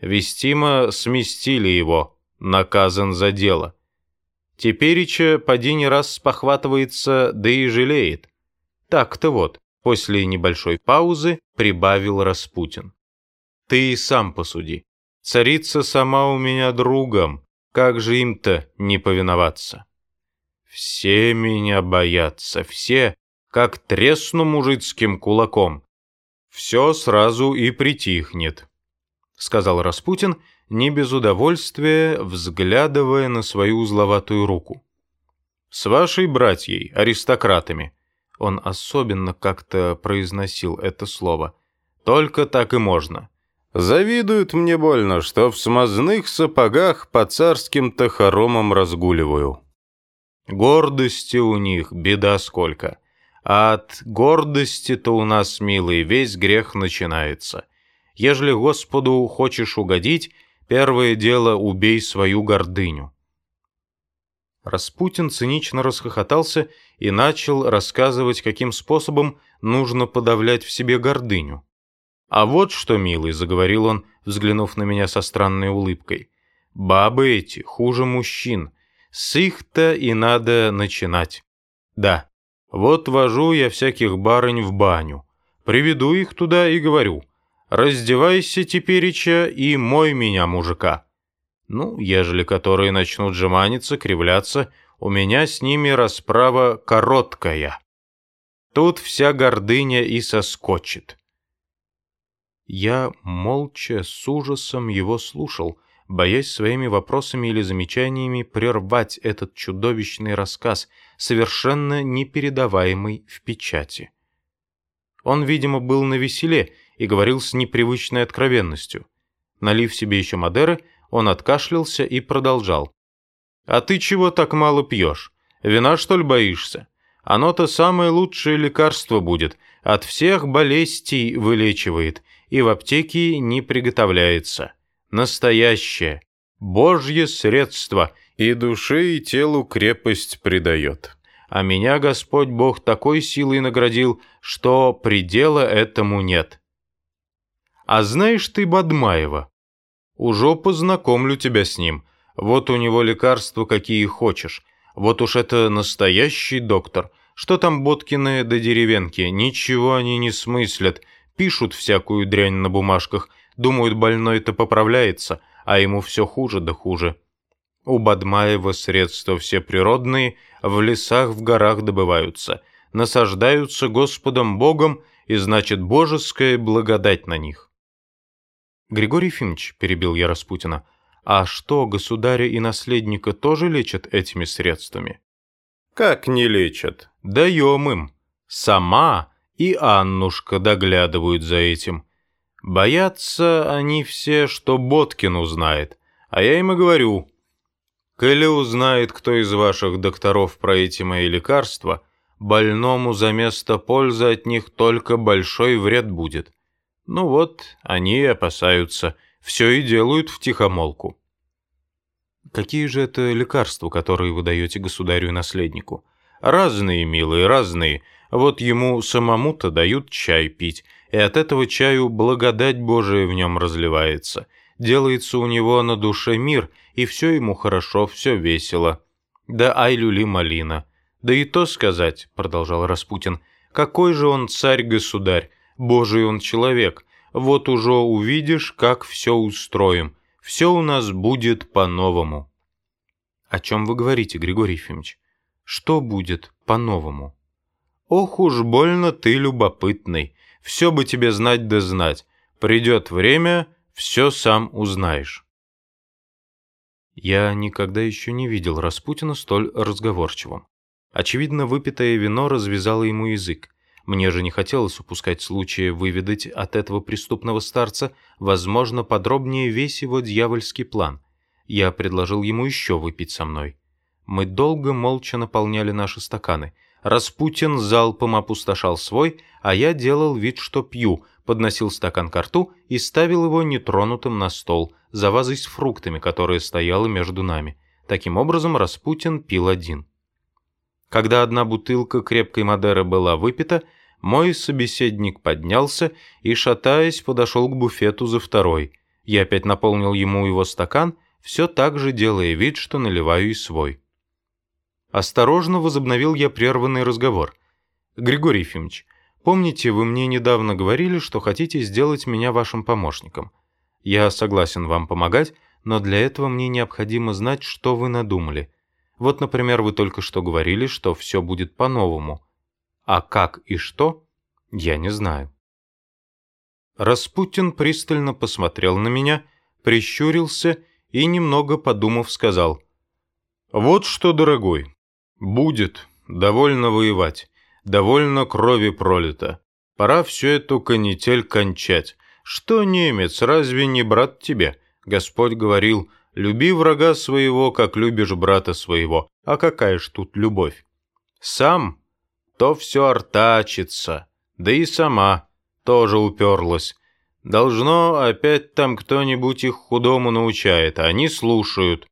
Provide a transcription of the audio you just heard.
Вестимо сместили его, наказан за дело. Теперича поди не раз спохватывается, да и жалеет. Так-то вот, после небольшой паузы прибавил Распутин. Ты и сам посуди. Царица сама у меня другом, как же им-то не повиноваться? Все меня боятся, все, как тресну мужицким кулаком. Все сразу и притихнет, сказал Распутин, не без удовольствия взглядывая на свою узловатую руку. С вашей братьей, аристократами, он особенно как-то произносил это слово, только так и можно. Завидуют мне больно, что в смазных сапогах по царским-то хоромам разгуливаю. Гордости у них беда сколько. А от гордости-то у нас, милый, весь грех начинается. Ежели Господу хочешь угодить, первое дело убей свою гордыню. Распутин цинично расхохотался и начал рассказывать, каким способом нужно подавлять в себе гордыню. «А вот что, милый», — заговорил он, взглянув на меня со странной улыбкой. «Бабы эти хуже мужчин. С их-то и надо начинать. Да, вот вожу я всяких барынь в баню. Приведу их туда и говорю, раздевайся тепереча и мой меня, мужика. Ну, ежели которые начнут жеманиться, кривляться, у меня с ними расправа короткая. Тут вся гордыня и соскочит. Я молча с ужасом его слушал, боясь своими вопросами или замечаниями прервать этот чудовищный рассказ, совершенно непередаваемый в печати. Он, видимо, был на веселе и говорил с непривычной откровенностью. Налив себе еще Мадеры, он откашлялся и продолжал. «А ты чего так мало пьешь? Вина, что ли, боишься? Оно-то самое лучшее лекарство будет, от всех болезней вылечивает, и в аптеке не приготовляется. Настоящее, Божье средство, и душе и телу крепость придает. А меня Господь Бог такой силой наградил, что предела этому нет. А знаешь ты Бадмаева? Уже познакомлю тебя с ним. Вот у него лекарства какие хочешь. Вот уж это настоящий доктор. Что там Боткины до деревенки? Ничего они не смыслят пишут всякую дрянь на бумажках, думают, больной-то поправляется, а ему все хуже да хуже. У Бадмаева средства все природные, в лесах, в горах добываются, насаждаются Господом Богом, и значит божеская благодать на них. Григорий Ефимович, перебил я Распутина, а что, государя и наследника тоже лечат этими средствами? Как не лечат? Даем им. Сама и Аннушка доглядывают за этим. Боятся они все, что Боткин узнает, а я им и говорю. Коли узнает кто из ваших докторов про эти мои лекарства, больному за место пользы от них только большой вред будет. Ну вот, они и опасаются, все и делают в тихомолку. Какие же это лекарства, которые вы даете государю и наследнику? Разные, милые, разные. Вот ему самому-то дают чай пить, и от этого чаю благодать Божия в нем разливается. Делается у него на душе мир, и все ему хорошо, все весело. Да ай люли малина. Да и то сказать, продолжал Распутин, какой же он царь-государь, божий он человек. Вот уже увидишь, как все устроим. Все у нас будет по-новому. О чем вы говорите, Григорий Ефимович? Что будет по-новому? Ох уж больно ты любопытный. Все бы тебе знать да знать. Придет время, все сам узнаешь. Я никогда еще не видел Распутина столь разговорчивым. Очевидно, выпитое вино развязало ему язык. Мне же не хотелось упускать случая выведать от этого преступного старца, возможно, подробнее весь его дьявольский план. Я предложил ему еще выпить со мной. Мы долго молча наполняли наши стаканы — Распутин залпом опустошал свой, а я делал вид, что пью, подносил стакан к рту и ставил его нетронутым на стол, за вазой с фруктами, которая стояла между нами. Таким образом, Распутин пил один. Когда одна бутылка крепкой Мадеры была выпита, мой собеседник поднялся и, шатаясь, подошел к буфету за второй. Я опять наполнил ему его стакан, все так же делая вид, что наливаю и свой. Осторожно возобновил я прерванный разговор. «Григорий Ефимович, помните, вы мне недавно говорили, что хотите сделать меня вашим помощником? Я согласен вам помогать, но для этого мне необходимо знать, что вы надумали. Вот, например, вы только что говорили, что все будет по-новому. А как и что, я не знаю». Распутин пристально посмотрел на меня, прищурился и, немного подумав, сказал, «Вот что, дорогой, будет, довольно воевать, довольно крови пролито. Пора всю эту канитель кончать. Что немец, разве не брат тебе? Господь говорил, люби врага своего, как любишь брата своего. А какая ж тут любовь? Сам, то все артачится, да и сама» тоже уперлась. Должно, опять там кто-нибудь их худому научает, а они слушают.